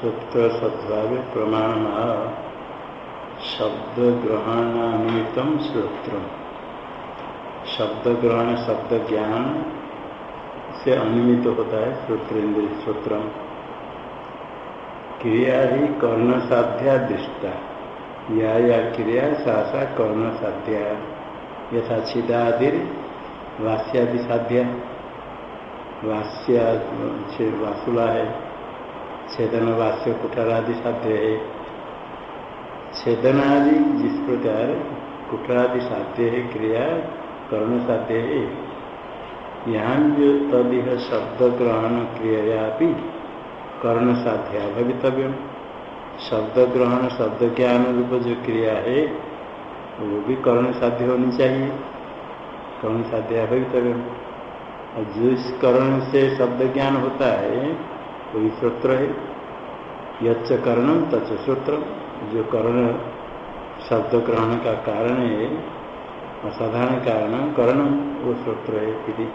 सूत्र सद्भाव प्रमाण। शब्द ग्रहणानिमित्त श्रोत्र शब्द ग्रहण शब्द ज्ञान से अनिमित होता है श्रोत्र इंद्र श्रोत्र क्रिया ही कर्ण साध्या दृष्टा या या क्रिया, सा सा कर्ण साध्या यथा छिदादिर वास्यादि साध्या वास्य, वासुला है। छेदन वास्य कुठरादि साध्य है। छेदन आदि जिस प्रकार कुठरादि साध्य है, क्रिया कर्ण साध्य है, यहाँ जो तदिह शब्द ग्रहण क्रिया भी कर्ण साध्या भवितव्य शब्द ग्रहण, शब्द ज्ञान रूप जो क्रिया है, वो भी कर्ण साध्य होनी चाहिए। कर्ण साध्या भवितव्य जिस कर्ण से शब्द ज्ञान होता है वही श्रोत्र है। यच्च कर्णम तच श्रोत्र जो कर्ण, शब्द ग्रहण का कारण है, असाधारण कारण, कर्ण, वो श्रोत्र है यदि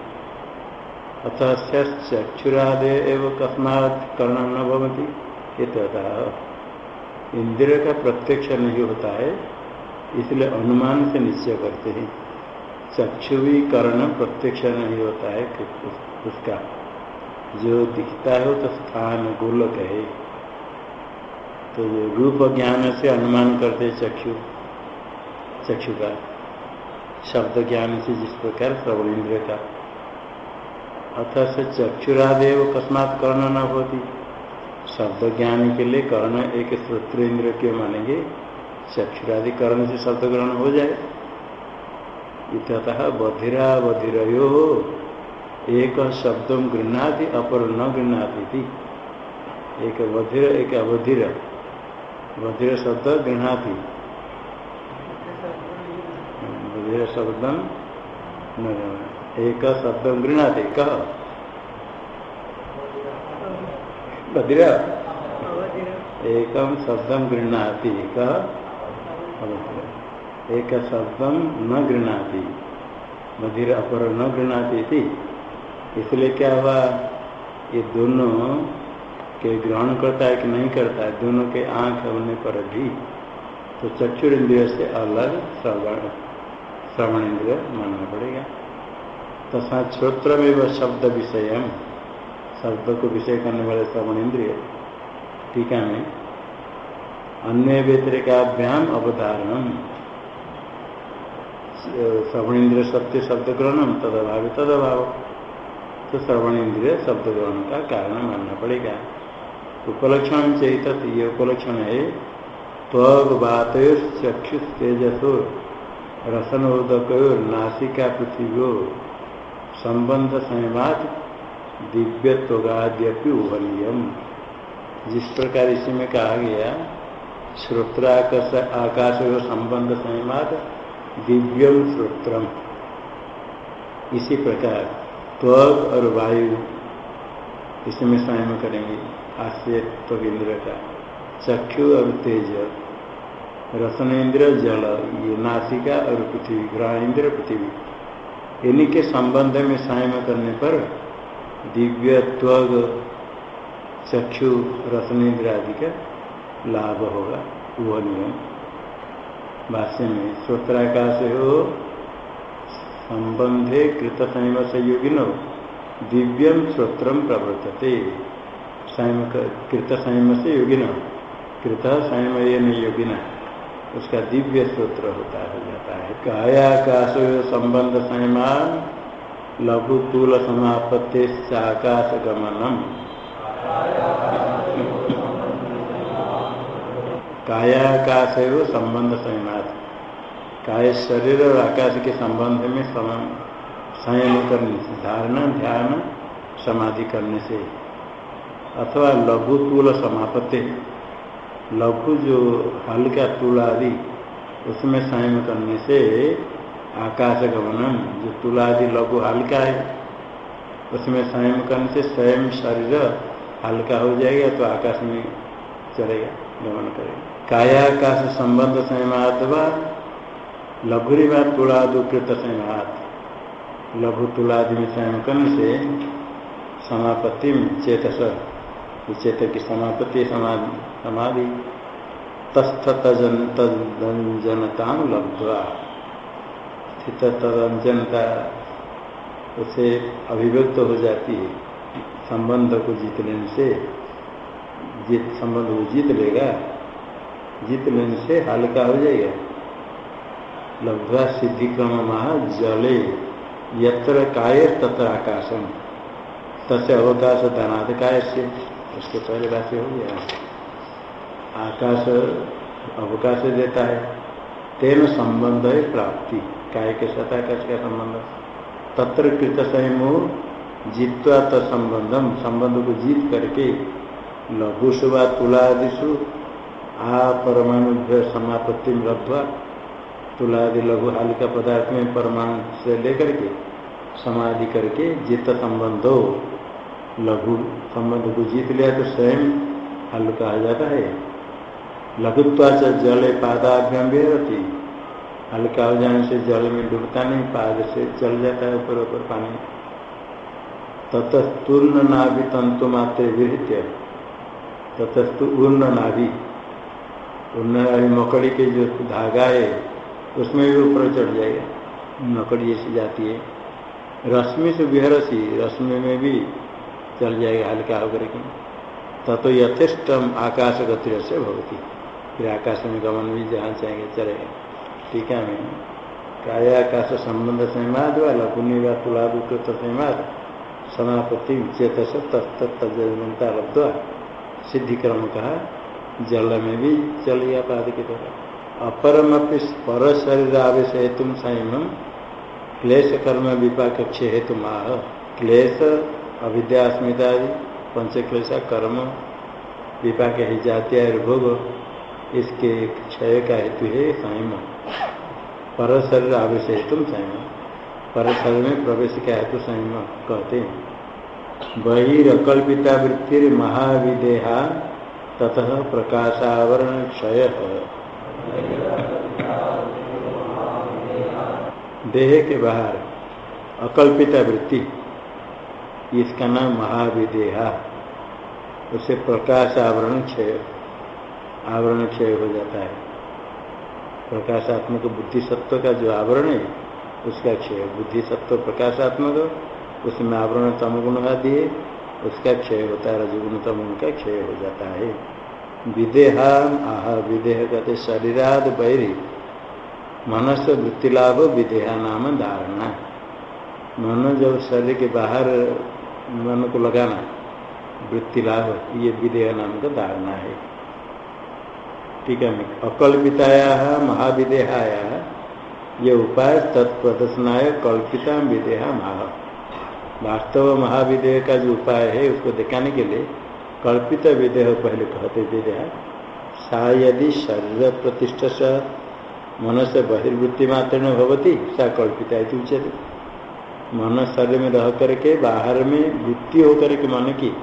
अथ चक्षुरादे एवं कस्मात कर्ण न भवती ये इंद्रिय का प्रत्यक्ष नहीं होता है, इसलिए अनुमान से निश्चय करते हैं। चक्षु भी कर्ण प्रत्यक्ष नहीं होता है उसका। जो दिखता है तो स्थान गोलक है। तो रूप ज्ञान से अनुमान करते चक्षु चक्षु का। शब्द ज्ञान से जिस प्रकार श्रवण इंद्र का। अथ से चक्षुरादेव कस्मात कर्ण न होती। शब्द ज्ञान के लिए कर्ण एक श्रोत्र इंद्र के मानेंगे। चक्षुरादि कर्ण से शब्द ग्रहण हो जाए। इतः बधिरा बधिरो एक शब्द गृहणाति, अपर न गृहणाति थी एक बधिर एक अबधिर बधिर शब्द गृहणाति। बधिर शब्द एक शब्द गृहणाति। कह बधिर एक शब्द गृहणाति। कह एक शब्द न गृहणाति। बधिर अपर न गृहणाति इसलिए क्या हुआ? ये दोनों के ग्रहण करता है कि नहीं करता है, दोनों के आँख होने पर भी तो चक्षुर इंद्रिय से अलग श्रवण श्रवण इंद्रिय मानना पड़ेगा। तथा श्रोत्र में वह शब्द विषय शब्द को विषय करने वाले श्रवण इंद्रिय टीका में अन्य व्यतिरिकाभ्याम अवधारण श्रवण इंद्रिय सत्य शब्द ग्रहणम तद अभाव तदभाव तदभाव। तो श्रवण इंद्रिय शब्द ग्रहण का कारण मानना पड़ेगा। उपलक्षण चेत ये उपलक्षण है त्वग बात चक्षु तेजसो रसनोदक नासिका पृथ्वी संबंध संयमात दिव्यत्वगाद्यपि उभनीयम जिस प्रकार इसी में कहा गया श्रोत्राकाश आकाश संबंध संयमात दिव्यम श्रोत्रम। इसी प्रकार त्वग और वायु इसमें संयम करेंगे। हास्य त्वग इंद्र का चक्षु और तेज रसन इंद्र जल, ये नासिका और पृथ्वी ग्रह इंद्र पृथ्वी। इन्हीं के संबंध में संयम करने पर दिव्य त्वग, चक्षु रसन इंद्र आदि का लाभ होगा। वह नियम। भाष्य में, श्रोत्राकाश हो संबंधे कृत संयम से योगिनो दिव्यम श्रोत्रम प्रवर्तते। संयम कृत संयम से योगिन कृत संयम ये नहीं योगिना उसका दिव्य स्त्रोत्र होता हो, जाता है। कायाकाश संबंध संयमान लघु तूल समापत्ति आकाश गमनम कायाकाश संबंध संयमात। काय शरीर और आकाश के संबंध में संयम करने से, धारणा, ध्यान, समाधि करने से, अथवा लघु तूल समापत्ति, लघु जो हल्का तूल आदि, उसमें संयम करने से आकाश गमनम जो तुलादि लघु हल्का है, उसमें संयम करने से स्वयं शरीर हल्का हो जाएगा तो आकाश में चलेगा, गमन करेगा। कायाकाश संबंध संयमात्वा लघुरिवा तुलादुकृत संयमात लघु तुलादि में संयम करने से समापत्ति में चेतस चेत की समापत्ति समाधि तस्थ तजन तदंजनता लब्धवा। स्थित तदंजनता उसे अभिव्यक्त हो जाती है। संबंध को जीत लेने से, जीत, संबंध को जीत लेगा। जीत लेने से हल्का हो जाएगा। लब्धवा सिद्धि क्रम महा जले, यत्र काय तत्र आकाशम। तस्य अवकाश धनाद काय से उसके पहले बात हो गया। आकाश अवकाश देता है। तेन संबंध है प्राप्ति। काय के साथ आकाश का संबंध? तत्र कृत संयमो जीतवा तत्संबंधम संबंध को जीत करके लघुषु व तुलादिशु आ परमाणु समापत्ति लब्धवा तुलादि लघु हालिका पदार्थ में परमाणु से लेकर के समाधि करके जित संबंध हो लघु संबंध को जीत लिया तो स्वयं हल्का आ जाता है। लघुत्वा जल पादाभ्यम रहती हल्का हो जाने से जल में डूबता नहीं, पाद से चल जाता है ऊपर ऊपर पानी। ततस्तूर्ण नाभि तंतु मात्र विहित्य। ततस्तु उर्ण नाभि। नाभि मकड़ी के जो धागा है उसमें भी ऊपर चढ़ जाएगा। मकड़ी जैसी जाती है। रश्मि से विहरसी रश्मि में भी चल जाएगा हल्का होकर के। ततो यथेष्टम आकाश गति से भवती। फिर आकाश में गमन भी जहाँ चाहेंगे चलेगा। ठीक है मैं कायाकाश संबंध संवाद वाला पुण्य व तुलाभूकृत संवाद समापत्ति चेत से लब्धवा। सिद्धि क्रम कहा, जल में भी चल गया पाद की तरह अपरम पर शरीर आवेश हेतु संयम क्लेश कर्म विपाक क्षय हेतु माह क्लेश अविद्यास्मिता पंच क्लेश कर्म विपाक ही जातीय भोग इसके क्षय का हेतु है संयम। पर शरीर आवेश हेतु संयम। पर शरीर में प्रवेश का हेतु संयम कहते हैं। बहिकल्पिता वृत्ति महाविदेहा प्रकाशावरण क्षय देह के बाहर अकल्पिता वृत्ति, इसका नाम महाविदेहा। उसे प्रकाश आवरण क्षय आवरण क्षय हो जाता है। प्रकाशात्मक बुद्धि सत्व का जो आवरण है, उसका क्षय। बुद्धि सत्व प्रकाशात्मक, उसमें आवरण तमगुण आदि है, उसका क्षय होता है, रजगुण तमगुण का क्षय हो जाता है। विदेहा आह, विदेह कहते शरीराद बैरी। मनस वृत्ति लाभ विदेहा नाम धारणा। मन जब शरीर के बाहर मन को लगाना वृत्ति लाभ ये विदेह नाम का धारणा है। ठीक है, अकल्पिताया, महाविदेहाया, ये उपाय तत्प्रदर्शनाय कल्पिता विदेहा महा वास्तव महाविदेह का जो उपाय है, उसको दिखाने के लिए कल्पित विदेह पहले कहते विदेह सा यदि शरीर प्रतिष्ठा से मन से बहिर्वृत्ति मात्र न भवती, सा कल्पित कल्पिता उचित मन शरीर में रह करके, बाहर में वृत्ति होकर के मन की,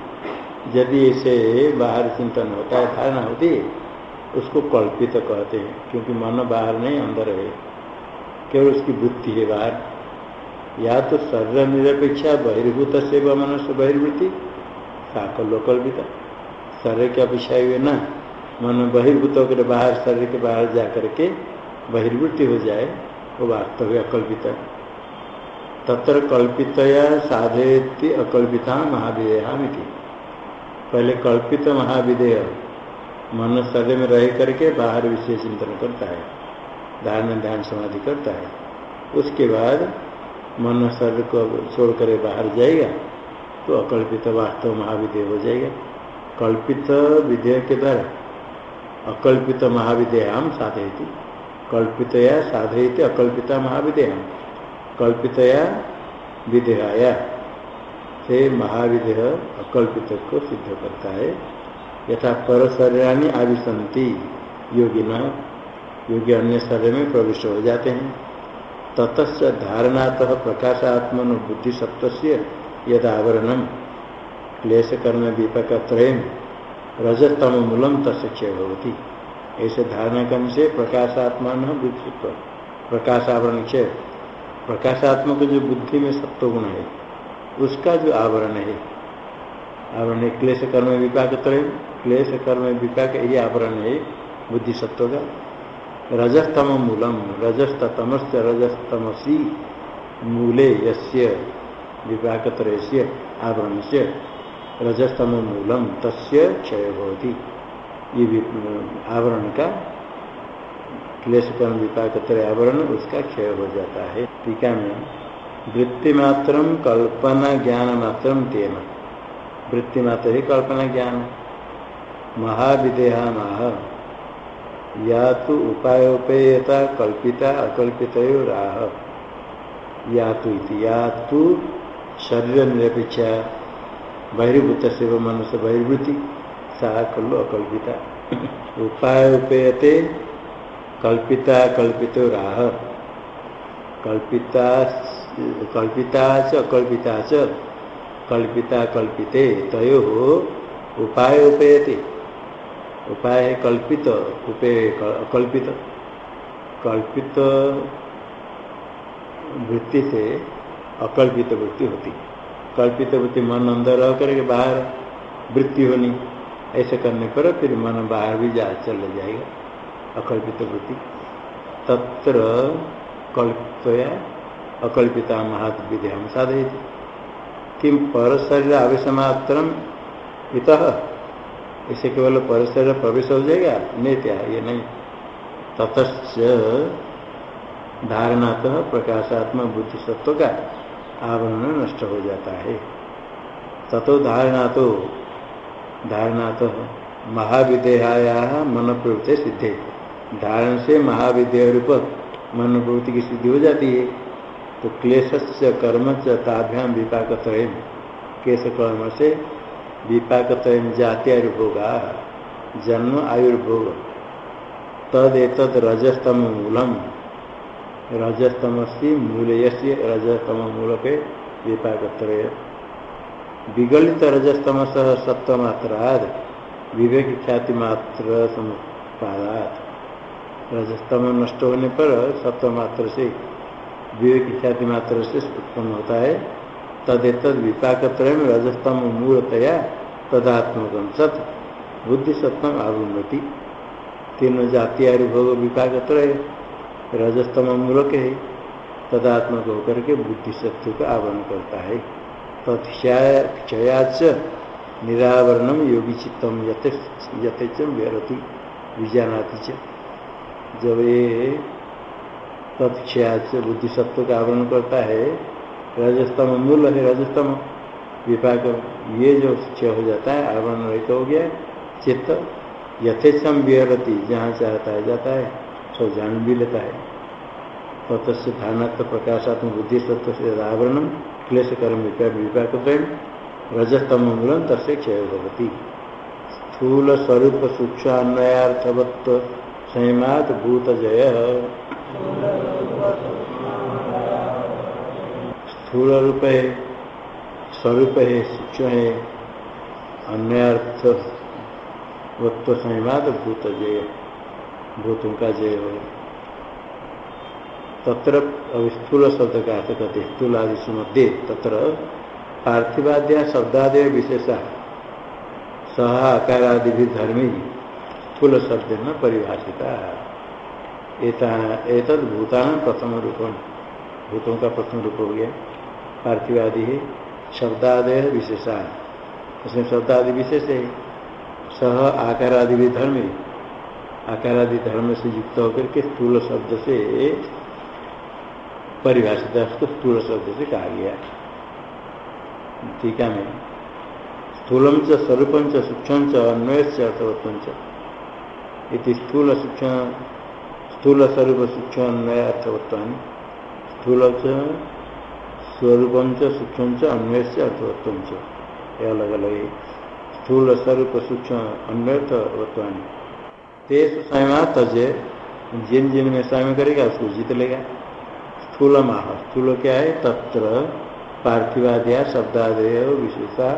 यदि ऐसे बाहर चिंतन होता है, धारणा होती है, उसको कल्पित कहते हैं, क्योंकि मन बाहर नहीं, अंदर है। केवल उसकी वृत्ति है बाहर। या तो शरीर निरपेक्षा बहिर्भूत से व मनुष्य बहिर्वृत्ति साकल्य कल्पित शरीर के अपेक्षा हुए ना, मन बहिर्भूत होकर बाहर, शरीर के बाहर जा करके बहिर्वृत्ति हो जाए, वो वास्तव है अकल्पित। तत्र कल्पितया साधयती अकल्पिता महाविदेहा पहले कल्पित महाविदेह मन शरीर में रह करके बाहर विषय चिंतन करता है धारण ध्यान समाधि करता है। उसके बाद मन शरीर को छोड़ कर बाहर जाएगा तो अकल्पित वास्तव महाविदेय हो जाएगा। कल्पित विधेय के द्वारा। अकल्पित महाविदेय हम साधयती। कल्पितया साधयती अकल्पिता महाविदेय हम कल्पितया विधेया से महाविदेह अकल्पित को सिद्ध करता है। यथा पर शरीरानी आविशंति न योगी अन्य शरीर में प्रविष्ट हो जाते हैं। ततच धारणातः प्रकाशात्मन बुद्धि सत्व यदावरणम। क्लेश कर्म विपक त्रयम रजतम मूलम तस्य क्षय होती ऐसे धारणा करने से प्रकाशात्मा बुद्धित्व प्रकाशावरण क्षय प्रकाशात्मक जो बुद्धि में सत्व गुण है, उसका जो आवरण है। आवरण है क्लेश कर्म विपाक त्रय क्लेश कर्म विपाक ये आवरण है, बुद्धि सत्व का। रजस्तम मूलम रजस्त तमस् रजस्तमसी मूले यस्य विपाक त्रय आवरण से रजस्तम मूलम तस्य क्षय होती ये आवरण का क्लेश कर्म विपाक त्रय आवरण, उसका क्षय हो जाता है। टीका में वृत्ति मात्र कल्पना ज्ञान मात्र तेना। वृत्ति मात्र ही कल्पना ज्ञान महाविदेहा माह या तो उपायोपेयता, कल्पिता अकल्पित राह या तो या तो शरीर निरपेक्षा बहिर्भूत से मनुष्य बहिर्भूति सा कलो अकल्पिता। उपाय उपेयते कल्पिता कल्पित राह। कल्पिता कल्पिता च अकल्पिता च कल्पिता कल्पिते तयो हो उपाय उपेयते उपाय कल्पित उपेय कल्पित। कल्पित वृत्ति से अकल्पित वृत्ति होती कल्पित वृत्ति मन अंदर रह करके बाहर वृत्ति होनी, ऐसे करने पर फिर मन बाहर भी जा, चल जाएगा। अकल्पित वृत्ति तत्र कल्पया अकल्पिता महात विद्या साधयती। किम पर शरीर आवेश मात्र इत? इसे केवल पर शरीर प्रवेश हो जाएगा? नहीं क्या ये नहीं। ततच धारणात प्रकाशात्मक बुद्धि सत्व का आवरण नष्ट हो जाता है। ततो धारणा तो धारणा तो महाविदेहाया मन प्रवृत्ति सिद्धे। धारण से महाविदेह रूप मन प्रवृत्ति की सिद्धि हो जाती है। तो क्लेश से कर्म च ताभ्याम विपाक त्रयम केश कर्म से विपाक त्रयम जात्यायुर्भोगा जन्म आयुर्भोग। तद एक रजस्तम मूलम रजस्तम से मूल से रजस्तम मूल पे विपाक त्रय विगलित रजस्तम सह सप्तमात्राद विवेक ख्याति मात्र समुत्पादात रजस्तम नष्ट होने पर सप्तमात्र से विवेक ख्याति मात्र से उत्पन्न होता है। तदेत विपाक त्रय रजस्तम मूलतया तदात्मक सत बुद्धि सत्तम आरुन्नति तीन जाति आयुर्भोग विपाक त्रय रजस्तम मूलक है। तदात्मक होकर के बुद्धि सत्व का आवरण करता है। तत्क्षयाच निरावरणम योगी चित्तम यथेच व्यरति विजानाति जब ये तत्क्षया से बुद्धि सत्व का आवरण करता है रजस्तम मूल है रजस्तम विपाक ये जो क्षय हो जाता है आवरण रहित हो गया, चित्त यथेक्षम विहरती जहाँ चाहता है जाता है। सब जान भी लेता है। तत्स्य धारणत्व प्रकाशात्मक बुद्धि सत्व से आवरण क्लेश कर्म विपाक प्रेम रजस्तम मूलम तस्य क्षय होती स्थूल स्वरूप सूक्ष्म अन्वयार्थवत्व संयमात भूत जय स्थूल रूप है स्वरूप है सूक्ष्म है अन्य अर्थ वत्व संयमाद भूत जय भूतों का जय हो। तत्र स्थूल शब्द का अर्थ कहते स्थूल आदि मध्य तत्र पार्थिवाद्या शब्दादय विशेषा, सह आकारादि भी धर्मी, स्थूल शब्द न परिभाषिता एतद भूतान प्रथम रूपम भूतों का प्रथम रूप हो गया। पार्थिव आदि है शब्दादय विशेषा। उसमें शब्दादि विशेष है। सह आकार आदि भी धर्म है आकार आदि धर्म से युक्त होकर के स्थूल शब्द से परिभाषित उसको स्थूल शब्द से कहा गया टीका में स्थूलम च स्वरूपम च सूक्ष्म च अन्वय से अर्थवत्व स्थूल सूक्ष्म स्थूल स्वरूप सूक्ष्म अन्वय अर्थवत्वानि स्थूल स्वरूप सूक्ष्म च अन्वय से अर्थवत्व अलग अलग स्थूल स्वरूप सूक्ष्म अन्वय तेज स्वयं तजे जिन जिन में स्वयं करेगा, उसको जीत लेगा। स्थूल माह स्थूल क्या है? तत्र पार्थिवादिया शब्दादय विशेषा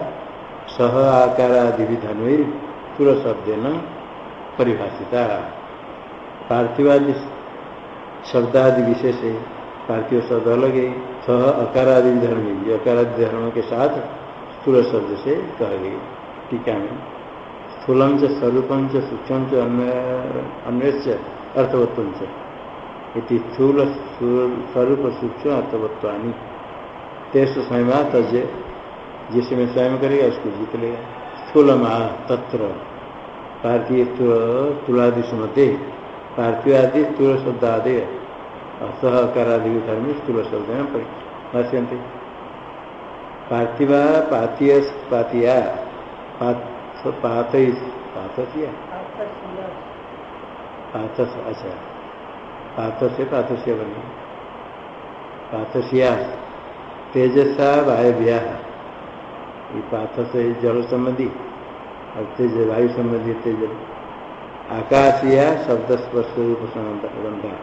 सह आकारादि भी धन्वी स्थूल शब्द न परिभाषिता। पार्थिवादि शब्दादि विशेष पार्थिव शब्द अलग है। सह अकारादि धर्म अकारादि धर्म के साथ स्थूल शब्द से कह गई टीका में स्थूलम च स्वरूपम च सूक्ष्म च अन्य अर्थवत्व स्थूल स्वरूप सूक्ष्म अर्थवत्वानी तेज स्वयं तज जिसमें स्वयं करेगा, उसको जीत लेगा। स्थूल तत्र पार्थिव तुलादि सुमते पार्थिव आदि स्थूल शब्द आदि असह करादि धर्म स्थूल शब्द भाष्यंते पार्थिवा पातीय पातिया पात पातसिया पात अच्छा पात से पातस्य बने। पातसिया तेजसा वायव्या ये पात से जल संबंधी, और तेज वायु संबंधी तेज। आकाशिया शब्द स्पर्श रूप गंधा।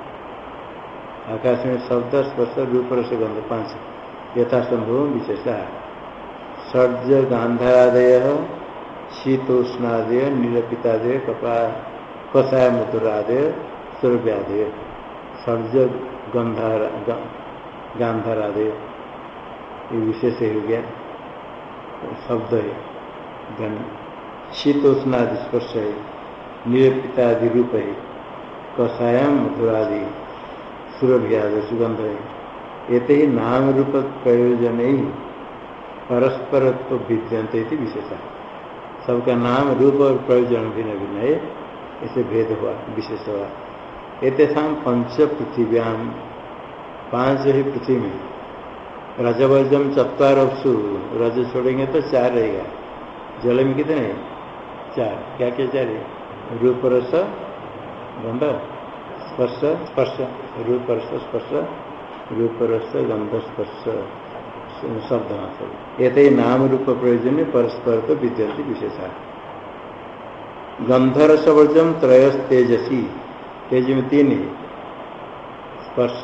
आकाश में शब्द स्पर्श रूप से गंध, पाँच। यथासंभव विशेषा। षड्ज गांधादय शीतोष्णादय नीलपितादय कपा कषाय मधुरादय सूर्यादय षड्ज गंधार गांधारादय ये विशेष हो गया शब्द है। धन। शीतोष्णादि स्पर्श है। निरपितादि रूप है। कषायाम मधुरादि सुरभ्यादि सुगंध है। ये ही नाम रूप प्रयोजन ही। परस्पर तो विद्यंत विशेषा। सबका नाम रूप और प्रयोजन भिन्न भिन्न है ऐसे भेद हुआ, विशेष हुआ। एतेषा पंच पृथिव्याम पाँच ही पृथ्वी में। रजवर्जम चतवार अपसु रज छोड़ेंगे तो चार रहेगा। जल में कितने चार। क्या क्या चार है? रूप, रस, गंध, स्पर्श स्पर्श, रूप, रस, स्पर्श, रूप, रस, गंध, स्पर्श। शब्द सब ये नाम रूप प्रयोजन में परस्पर तो विद्यंति विशेषा। गंधरसवर्जम त्रयस तेजसी तेज में तीन। है स्पर्श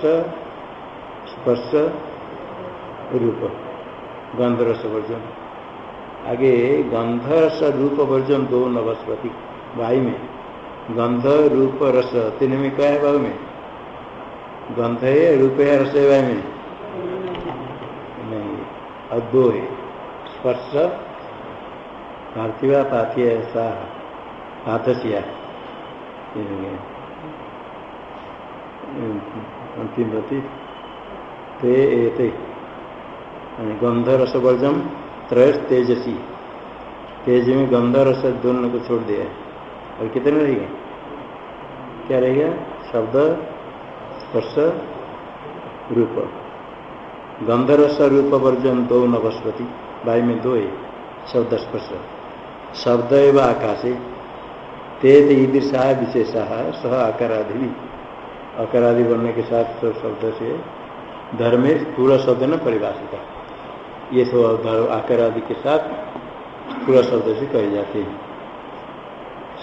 स्पर्श रूप। गंधरस वर्जन आगे गंधरस रूप वर्जन दो नवस्पति वायु में। गंध रूप रस तीन में क्या है भाव में? गंध है रूप है रस है वायु में। और है स्पर्श पार्थिवा पाथी ऐसा पाथसिया अंतिम रति ते एते गंध रस वर्जम त्रय तेजसी। तेज में गंध रस दोनों को छोड़ दिया और कितने रहेगा? क्या रहेगा? शब्द, स्पर्श, रूप। गंधरस रूप वर्जन दो नवस्पति वायु में दो शब्द स्पर्श। शब्द एवं आकाशे, तेज ईदृशा विशेषा, सह आकारादि भी आकारादि बनने के साथ शब्द से धर्म स्थूल शब्द न परिभाषित। ये सब आकर आदि के साथ पूरा शब्द से कहे जाते हैं।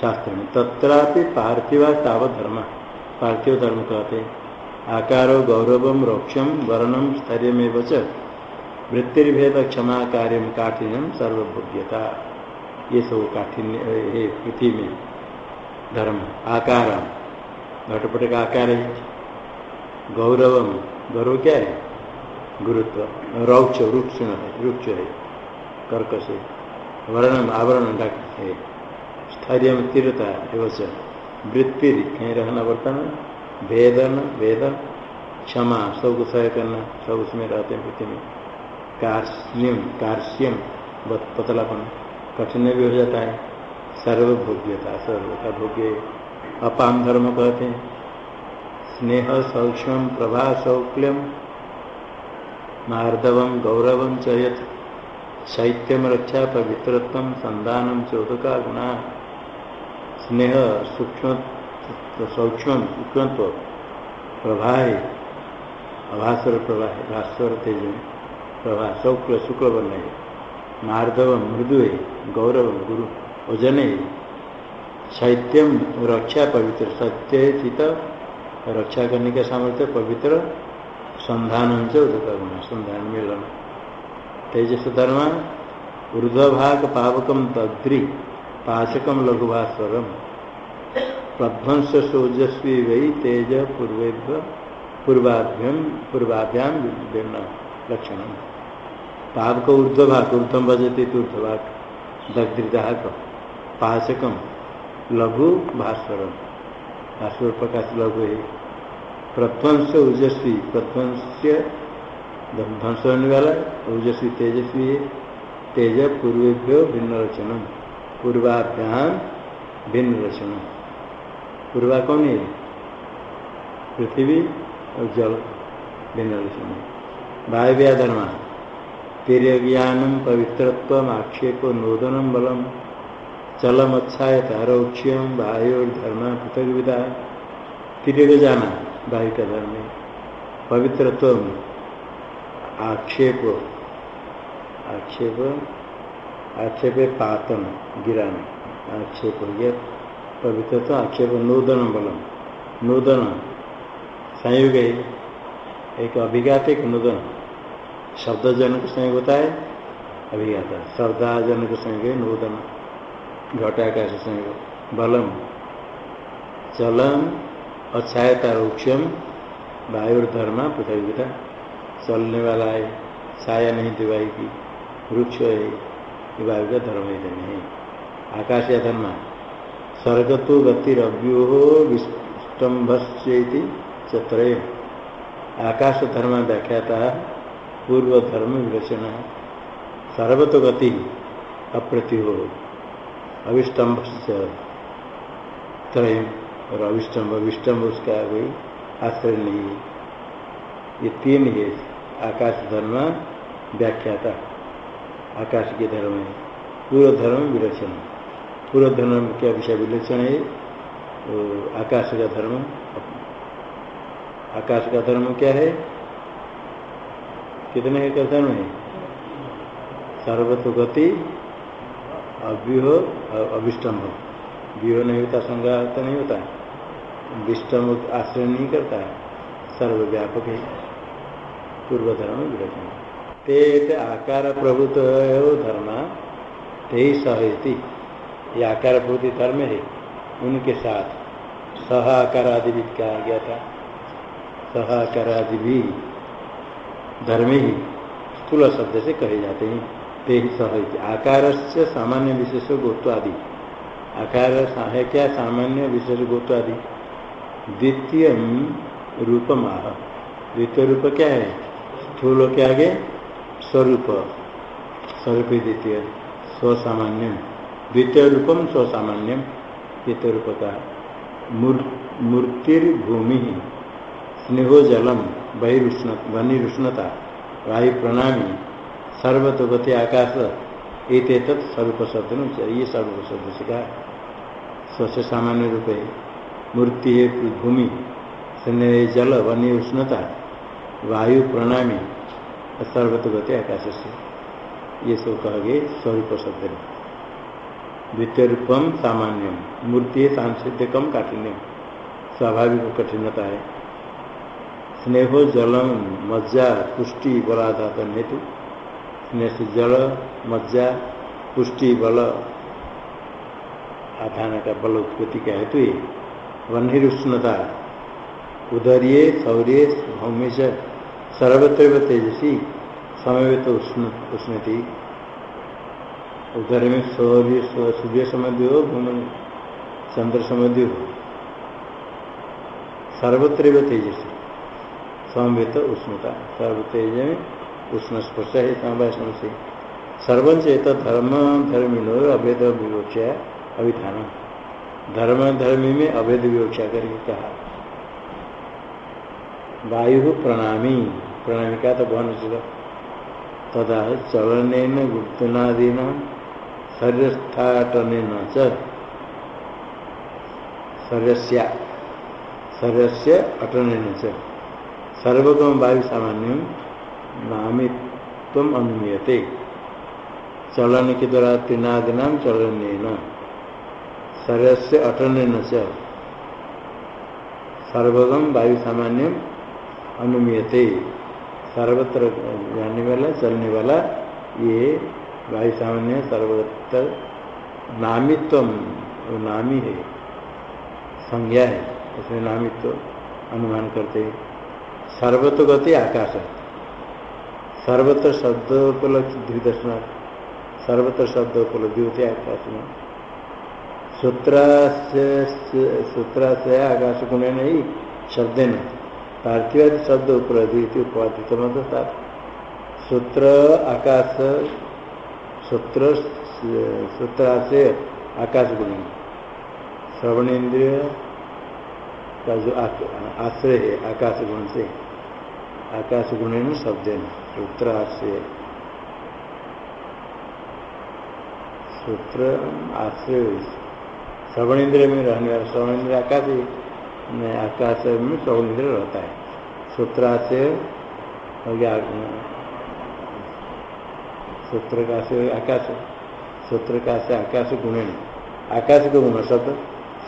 शास्त्र में, तत्रापि पार्थिवा तावत धर्म। पार्थिव धर्म कहते हैं। आकार गौरवम रोक्षम वर्णम स्थर्य में वृत्तिर्भेद क्षमा कार्य काठिन्यम सर्वभोग्यता ये सब काठिन्य है पृथ्वी में धर्म आकार घटपट का आकार है। गौरवम गौरव क्या है? गुरुत्व, रौक्ष वृक्ष है वृक्ष है। कर्क से वर्णन आवरण है। स्थैर्य तीव्रता एवं वृत्ति कहीं रहना वर्तन भेदन वेद क्षमा सबको सह करना, सब उसमें रहते हैं पृथ्वी में। कार्ष्यम कार्श्यम पतलापन, कठिन भी हो जाता है। सर्वभोग्यता सर्व का भोग्य। अपाम धर्म कहते हैं। स्नेह, सौक्ष्म, प्रभा, सौक्ल्यम मार्दव गौरव च शैत्यम रक्षा, पवित्रत्व संधानम चोदका, गुणा। स्नेह, सूक्ष्म सौक्ष्म सूक्ष्मत्व प्रभा है अभास्वर प्रभा है भास्वर तेज प्रभा शुक्ल शुक्ल वर्ण है मार्दव मृदु है गौरव गुरु ओजन है शैत्यम रक्षा पवित्र सत्य चित रक्षा करने का सामर्थ्य पवित्र संधान उदकर्म संधान मिलन तेजस धर्म ऊर्धभाग पावकम तद्री पाचकम लघुभास्वरम प्रध्वंस सोजस्वी वही तेज पूर्वेभ्य पूर्वाभ्यम पूर्वाभ्याम लक्षण पाप को ऊर्ध्वभाग ऊर्धम बजते ऊर्ध्वभाग दग्धृदाहक पाचकम लघु भास्वर भास्वर प्रकाश लघु है। प्रध्वंस ओजस्वी प्रध्वंस ध्वंस होने वाला ओजस्वी तेजस्वी है। तेज पूर्वेभ्यो भिन्न रचना पूर्वाभ्याम भिन्न रचना पूर्वा कौन है पृथ्वी और जल रचना वायव्या धर्मा तेरे ज्ञानम पवित्रत्व, आक्षेप नोदनम बलम, चलम अच्छा तारोक्ष्यम वायु धर्म पृथक विदा तिरग वायु का धर्म, पवित्रत्व, आक्षेप आक्षेप आक्षेप पातन गिराना आक्षेप हो गया पवित्रत्व आक्षेप नूदन बलम नूदन संयोग है एक अभिज्ञात एक नूदन शब्दजनक संयोग होता है, अभिघात शब्दाजनक संयोग है नूदन घटाकाश संयोग बलम चलम अच्छायता रुक्षम वायुर्धर्मा पृथ्वीता चलने वाला है, छाया नहीं दिवाई की, वृक्ष है वायु का धर्म ही नहीं है। आकाश या धर्म स्वर्ग तो गतिरव्यो विस्तंभस्ती चत्र। आकाश धर्म व्याख्याता पूर्व धर्म विरचना सर्वतो गति अप्रति हो अविस्तंभ त्रय और अविष्टम्भ, विष्टम्भ उसका कोई आश्रय नहीं है। ये तीन है आकाश धर्म व्याख्याता। आकाश के धर्म है पूर्व धर्म विलक्षण पूर्व धर्म क्या विषय विलक्षण है आकाश का धर्म आकाश का धर्म क्या है? कितने का धर्म है सर्वतो गति अव्यूह अभिष्टम्भ व्यूह नहीं होता संग्रह नहीं होता। विष्टम आश्रय नहीं करता। सर्वव्यापक है। पूर्व धर्म विरचन ते आकार प्रभुत धर्म ते ही सहती। ये आकार प्रभुति धर्म है, उनके साथ सह आकार आदि भी कहा गया था। सह आकार आदि भी धर्म ही स्थूल शब्द से कहे जाते हैं। ते ही सह आकार से सामान्य विशेष गोत्व आदि आकार है क्या? सामान्य विशेष गोत्व आदि द्वितीय रूप माह द्वितीय रूप क्या है? स्थूल के आगे स्वरूप। स्वरूप द्वितीय। स्वसामान्यम। द्वितीय रूपम स्वसामान्यम द्वितीय रूप का मूर्तिर्भूमि स्नेहो जलम बहिरुष्ण बनिरुष्णता वायु प्रणामी सर्वतोगति आकाश एक स्वरूप शब्द ये स्वरूप शब्द से स्वच्छ सामान्य रूप मूर्ति भूमि स्नेह जल वन्य उष्णता वायु प्रणामी सर्वतगति आकाश से ये सब कह स्वरूप शब्द द्वितीय रूपम सामान्यम मूर्ति सांसिध्यकम काठिन्यम स्वाभाविक कठिनता है। स्नेहो जलम मज्जा, पुष्टि बलाधात हेतु स्नेह से जल, मज्जा, पुष्टि, बल, आधान का बल उत्पत्ति का हेतु वन्हिरुष्णता उदरिये शौर्य भौम्य से सर्वत्र तेजसी समय तो उष्ण उष्ण थी उदर में शौर्य सूर्य समझ हो भूमि चंद्र समझ हो। सर्वत्र तेजसी समवेत उष्णता सर्वतेज में उष्ण स्पर्श है समवासन से। सर्वंच एक धर्म धर्मिनो अभेद विवक्षा अभिधान। धर्म, धर्मी में अवैध विवक्षा करके कहा। वायु प्रणामी। प्रणामी का तो बहन तथा चलन गुप्तनादीन शरीरस्थाटन शरीरस्या शरीरस्य अटन सर्वगम वायु सामान्य नामित्व अनुमीयते। चलन के द्वारा त्रिनादिना चलन शरीर से अटन न सर्वगम वायु सामान्य अनुमीयते। सर्वत्र जाने वाला, चलने वाला ये वायु सामान्य सर्वत्र नामित्व नामी है, संज्ञा है उसमें नामित्व अनुमान करते हैं। सर्वतो गति आकाश सर्वत्र शब्द उपलब्धि दर्शन सर्वत्र शब्द उपलब्धि होती है आकाश में सूत्र सूत्र से आकाश गुण नहीं शब्द न पार्थिवादि शब्द उपलब्धि उपाधि मतलब सूत्र, आकाश सूत्र सूत्र से आकाश गुण श्रवण इंद्रिय का जो आश्रय है, आकाश गुण से, आकाश गुण शब्द सूत्र आश्रय सूत्र, आश्रय श्रवण इंद्रिय में रहने वाला श्रवण इंद्रिय आकाश में आकाश में श्रवण इंद्रिय रहता है। सूत्र आश्रय हो गया सूत्र का से आकाश। सूत्र का से आकाश गुण आकाश का गुण शब्द।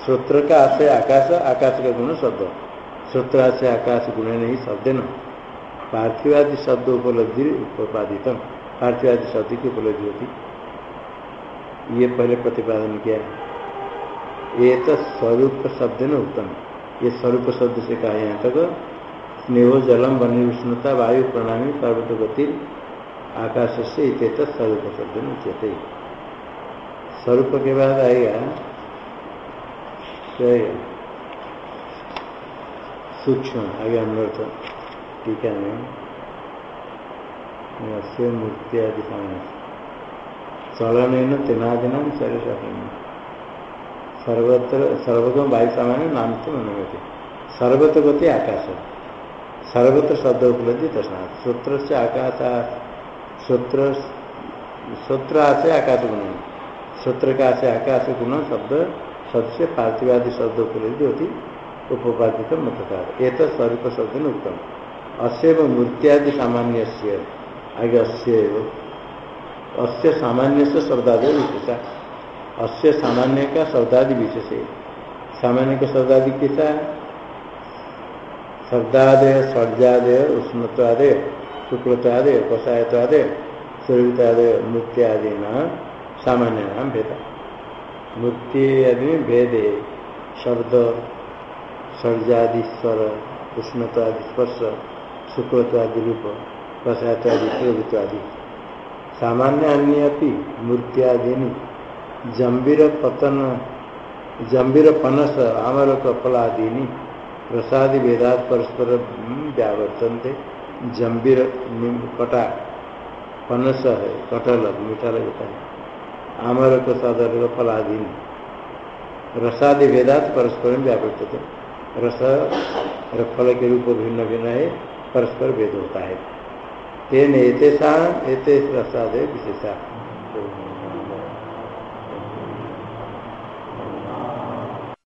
श्रोत्र का आशय आकाश आकाश का गुण शब्द। श्रोत्र आशय आकाश गुण नहीं शब्द न। पार्थिवादि शब्द उपलब्धि उपादित पार्थिवादि शब्द की उपलब्धि होती। ये पहले प्रतिपादन किया ये तो स्वरूप शब्द न उत्तम। ये स्वरूप शब्द से कहा यहाँ तक। स्नेह जलम बनी विष्णुता वायु प्रणामी पर्वत गति आकाश से स्वरूप शब्द न स्वरूप के बाद आएगा। सूक्ष्म। आगे अनर्थ ठीक है मूर्ति आदि चलन तेनादिना शरीर सर्वत्र सर्वगम वायु सामान्य नाम से मनोगति। सर्वत्र गति आकाश सर्वत्र शब्द उपलब्धि दर्शना सूत्र से आकाश सूत्र सूत्र आसे आकाश गुण। सूत्र का से आकाश गुण शब्द सबसे पार्थिवादी शब्द उपलब्धि होती उपादित मतकार एक स्वरूप शब्द न उत्तम। अशैव मूर्त्यादि सामान्य से आगे अशैव अस्य सामान्य से शब्दादि विशेषा। अस्य सामान्य का शब्दादि विशेष। है सामान्य का शब्दादि कैसा? है शब्दादय सर्जादय उष्णत्वादय। शुक्लत्वादय कषायत्वादय सूर्यतादय नृत्यादि नाम सामान्य नाम भेदा। मूर्ति आदि भेद है शब्द सर्जादि स्वर उष्णत्वादि स्पर्श शुक्लत्वादि रूप प्रसादादि प्रभुत्वादि सामान्य अन्य अपनी मूर्त्यादि जम्बीर पतन, जम्बीर पनस आमर कपलादि प्रसाद वेदात परस्पर व्यावर्तन थे जम्बीर कटा पनस है कटहल मीठा लगता है। आमर को साधर फलाधीन रसादि भेदात परस्पर में व्यापृत थे रस और फल के रूप भिन्न भिन्न है, परस्पर भेद होता है। तेन एतेषा एते रसादे विशेषा।